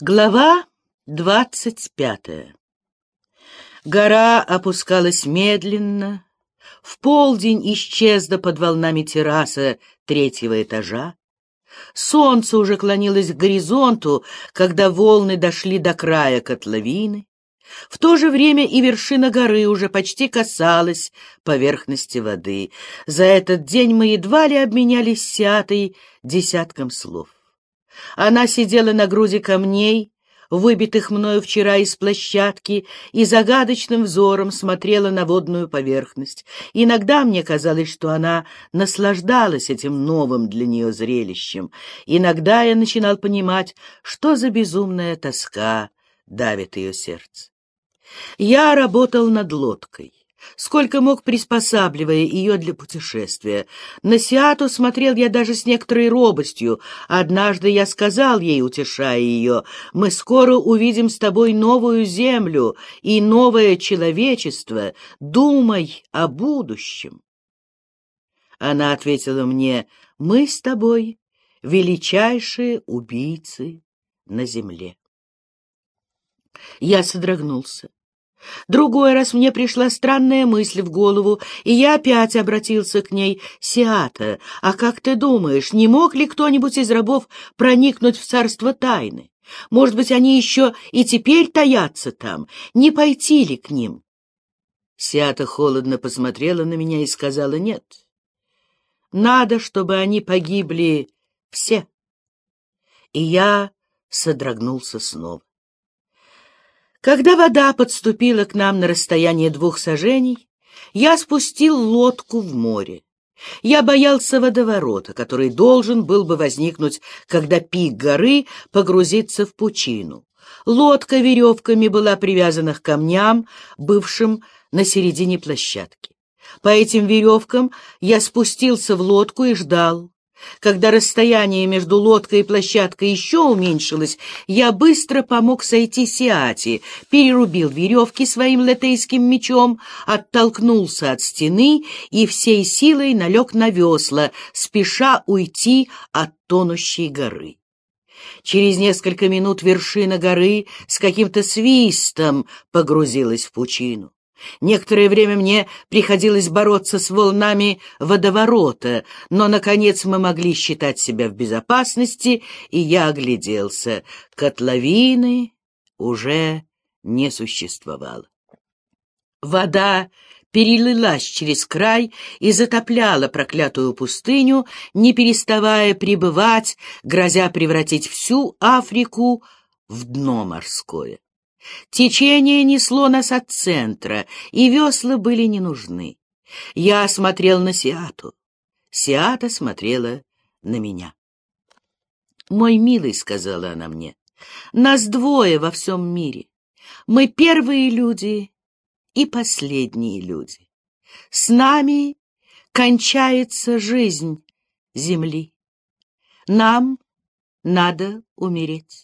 Глава двадцать пятая Гора опускалась медленно, в полдень исчезла под волнами терраса третьего этажа. Солнце уже клонилось к горизонту, когда волны дошли до края котловины. В то же время и вершина горы уже почти касалась поверхности воды. За этот день мы едва ли обменялись с Сиатой десятком слов. Она сидела на груди камней, выбитых мною вчера из площадки, и загадочным взором смотрела на водную поверхность. Иногда мне казалось, что она наслаждалась этим новым для нее зрелищем. Иногда я начинал понимать, что за безумная тоска давит ее сердце. Я работал над лодкой сколько мог приспосабливая ее для путешествия. На Сиату смотрел я даже с некоторой робостью. Однажды я сказал ей, утешая ее, «Мы скоро увидим с тобой новую землю и новое человечество. Думай о будущем». Она ответила мне, «Мы с тобой величайшие убийцы на земле». Я содрогнулся. Другой раз мне пришла странная мысль в голову, и я опять обратился к ней. «Сиата, а как ты думаешь, не мог ли кто-нибудь из рабов проникнуть в царство тайны? Может быть, они еще и теперь таятся там? Не пойти ли к ним?» Сиата холодно посмотрела на меня и сказала «нет». Надо, чтобы они погибли все. И я содрогнулся снова. Когда вода подступила к нам на расстояние двух сажений, я спустил лодку в море. Я боялся водоворота, который должен был бы возникнуть, когда пик горы погрузится в пучину. Лодка веревками была привязана к камням, бывшим на середине площадки. По этим веревкам я спустился в лодку и ждал. Когда расстояние между лодкой и площадкой еще уменьшилось, я быстро помог сойти Сиати, перерубил веревки своим латейским мечом, оттолкнулся от стены и всей силой налег на весла, спеша уйти от тонущей горы. Через несколько минут вершина горы с каким-то свистом погрузилась в пучину. Некоторое время мне приходилось бороться с волнами водоворота, но, наконец, мы могли считать себя в безопасности, и я огляделся. Котловины уже не существовало. Вода перелилась через край и затопляла проклятую пустыню, не переставая пребывать, грозя превратить всю Африку в дно морское. Течение несло нас от центра, и весла были не нужны. Я смотрел на Сиату. Сиата смотрела на меня. «Мой милый», — сказала она мне, — «нас двое во всем мире. Мы первые люди и последние люди. С нами кончается жизнь Земли. Нам надо умереть.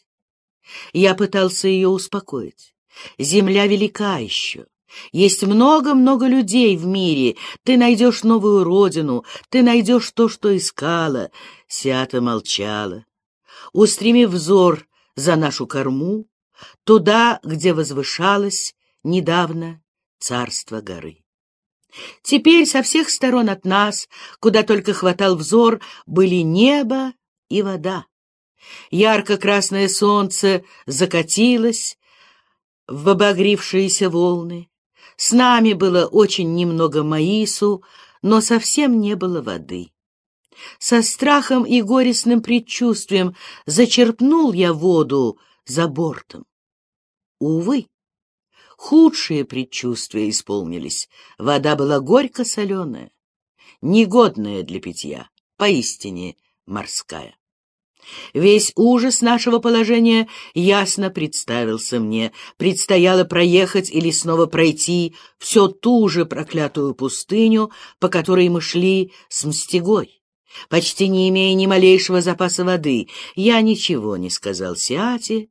Я пытался ее успокоить. Земля велика еще. Есть много-много людей в мире. Ты найдешь новую родину, ты найдешь то, что искала. Сята молчала, устремив взор за нашу корму, туда, где возвышалось недавно царство горы. Теперь со всех сторон от нас, куда только хватал взор, были небо и вода. Ярко-красное солнце закатилось в обогревшиеся волны. С нами было очень немного маису, но совсем не было воды. Со страхом и горестным предчувствием зачерпнул я воду за бортом. Увы, худшие предчувствия исполнились. Вода была горько-соленая, негодная для питья, поистине морская. Весь ужас нашего положения ясно представился мне. Предстояло проехать или снова пройти всю ту же проклятую пустыню, по которой мы шли с Мстигой. Почти не имея ни малейшего запаса воды, я ничего не сказал Сиате,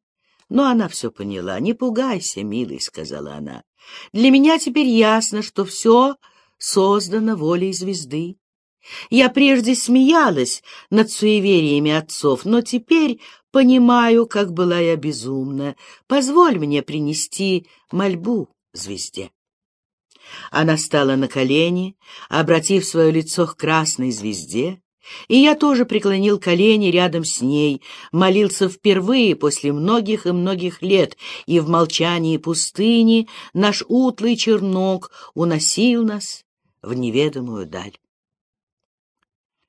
но она все поняла. «Не пугайся, милый», — сказала она. «Для меня теперь ясно, что все создано волей звезды. Я прежде смеялась над суевериями отцов, но теперь понимаю, как была я безумна. Позволь мне принести мольбу звезде. Она стала на колени, обратив свое лицо к красной звезде, и я тоже преклонил колени рядом с ней, молился впервые после многих и многих лет, и в молчании пустыни наш утлый чернок уносил нас в неведомую даль.